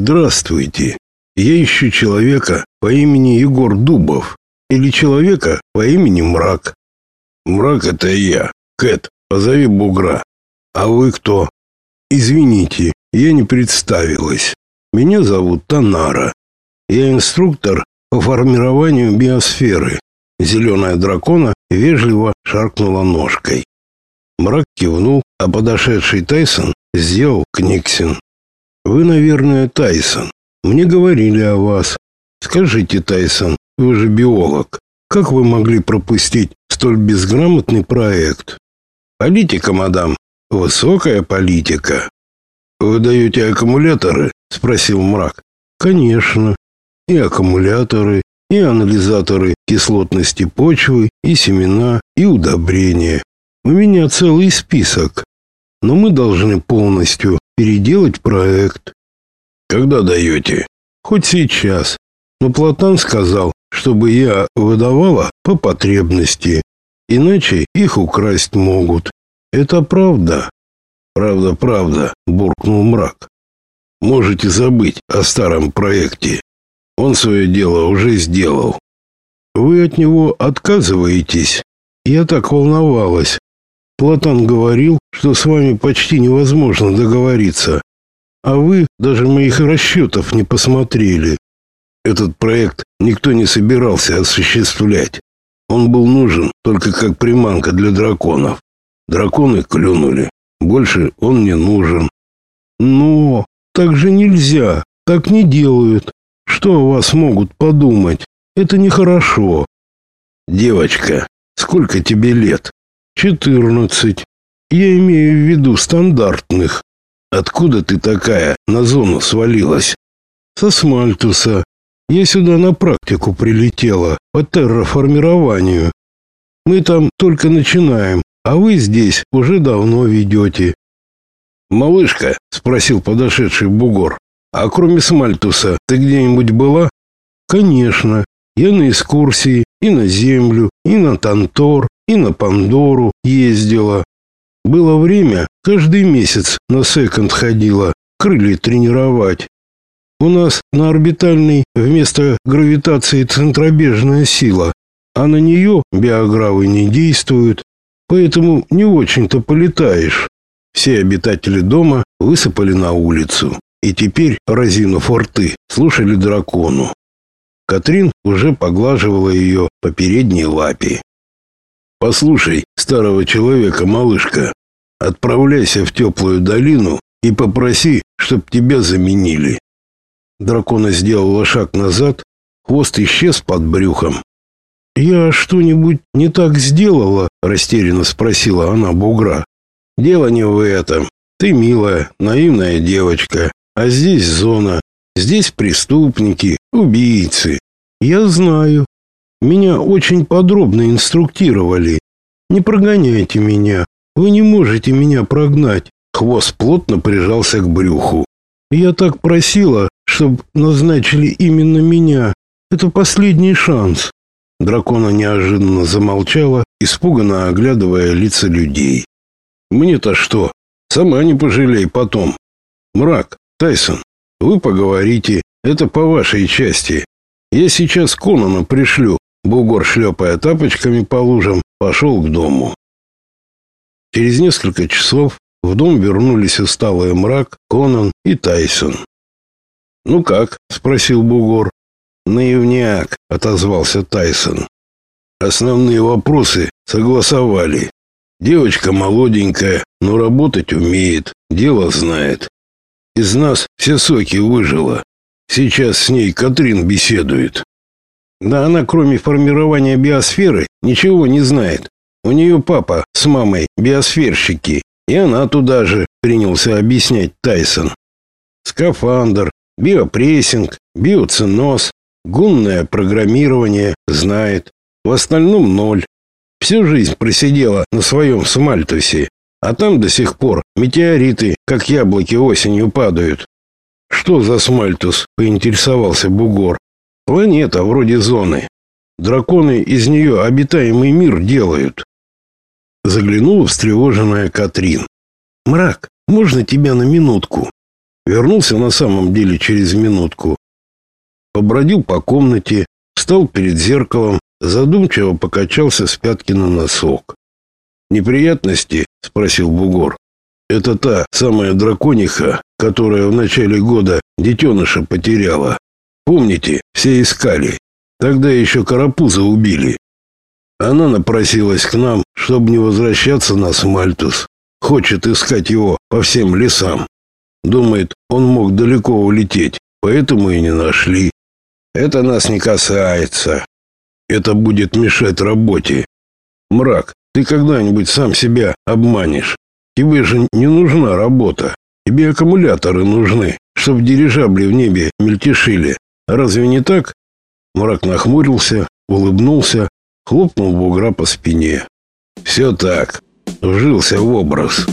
Здравствуйте. Я ищу человека по имени Егор Дубов или человека по имени Мрак. Мрак это я. Кэт, позови бугра. А вы кто? Извините, я не представилась. Меня зовут Танара. Я инструктор по формированию биосферы. Зеленая дракона вежливо шаркнула ножкой. Мрак кивнул, а подошедший Тайсон сделал книгсин. Вы, наверное, Тайсон. Мне говорили о вас. Скажите, Тайсон, вы же биолог. Как вы могли пропустить столь безграмотный проект? Политика, мадам. Высокая политика. Вы даете аккумуляторы? спросил Мрак. Конечно. И аккумуляторы, и анализаторы кислотности почвы, и семена, и удобрения. У меня целый список. Но мы должны полностью переделать проект. Когда даете? Хоть сейчас. Но Платан сказал, чтобы я выдавала по потребности, иначе их украсть могут. Это правда. Правда, правда, буркнул мрак. Можете забыть о старом проекте. Он свое дело уже сделал. Вы от него отказываетесь? Я так волновалась. Платан говорил, что с вами почти невозможно договориться. А вы даже моих расчетов не посмотрели. Этот проект никто не собирался осуществлять. Он был нужен только как приманка для драконов. Драконы клюнули. Больше он не нужен. Но так же нельзя. Так не делают. Что о вас могут подумать? Это нехорошо. Девочка, сколько тебе лет? Четырнадцать. Я имею в виду стандартных. Откуда ты такая на зону свалилась? Со Смальтуса. Я сюда на практику прилетела по терраформированию. Мы там только начинаем, а вы здесь уже давно ведете. Малышка, спросил подошедший бугор. А кроме Смальтуса ты где-нибудь была? Конечно. Я на экскурсии и на Землю, и на Тантор, и на Пандору ездила. Было время, каждый месяц на секонд ходила, крылья тренировать. У нас на орбитальной вместо гравитации центробежная сила, а на нее биогравы не действуют, поэтому не очень-то полетаешь. Все обитатели дома высыпали на улицу, и теперь, разинув рты, слушали дракону. Катрин уже поглаживала ее по передней лапе. «Послушай старого человека, малышка, отправляйся в теплую долину и попроси, чтоб тебя заменили. Дракона сделала шаг назад, хвост исчез под брюхом. «Я что-нибудь не так сделала?» – растерянно спросила она бугра. «Дело не в этом. Ты милая, наивная девочка, а здесь зона. Здесь преступники, убийцы. Я знаю. Меня очень подробно инструктировали. Не прогоняйте меня. Вы не можете меня прогнать». Хвост плотно прижался к брюху. «Я так просила, чтобы назначили именно меня. Это последний шанс. Дракона неожиданно замолчала, испуганно оглядывая лица людей. Мне-то что? Сама не пожалей потом. Мрак, Тайсон, вы поговорите, это по вашей части. Я сейчас Конана пришлю. Бугор, шлепая тапочками по лужам, пошел к дому. Через несколько часов в дом вернулись усталый мрак, Конан и Тайсон. «Ну как?» — спросил Бугор. «Наивняк», — отозвался Тайсон. «Основные вопросы согласовали. Девочка молоденькая, но работать умеет, дело знает. Из нас все соки выжила. Сейчас с ней Катрин беседует. Да она, кроме формирования биосферы, ничего не знает. У нее папа с мамой биосферщики, и она туда же, принялся объяснять Тайсон. Скафандр, биопрессинг, биоценоз, гунное программирование знает. В остальном ноль. Всю жизнь просидела на своем Смальтусе, а там до сих пор метеориты, как яблоки осенью падают. Что за Смальтус? поинтересовался Бугор. Планета вроде зоны. Драконы из нее обитаемый мир делают. Заглянула встревоженная Катрин. Мрак, можно тебя на минутку? вернулся на самом деле через минутку. Побродил по комнате, встал перед зеркалом, задумчиво покачался с пятки на носок. «Неприятности?» — спросил Бугор. «Это та самая дракониха, которая в начале года детеныша потеряла. Помните, все искали. Тогда еще карапуза убили. Она напросилась к нам, чтобы не возвращаться на Смальтус. Хочет искать его по всем лесам. Думает, он мог далеко улететь, поэтому и не нашли. Это нас не касается. Это будет мешать работе. Мрак, ты когда-нибудь сам себя обманешь? Тебе же не нужна работа. Тебе аккумуляторы нужны, чтобы дирижабли в небе мельтешили. Разве не так? Мрак нахмурился, улыбнулся, хлопнул бугра по спине. Все так. Вжился в образ.